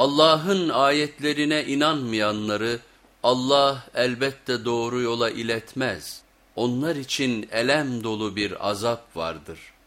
Allah'ın ayetlerine inanmayanları Allah elbette doğru yola iletmez. Onlar için elem dolu bir azap vardır.''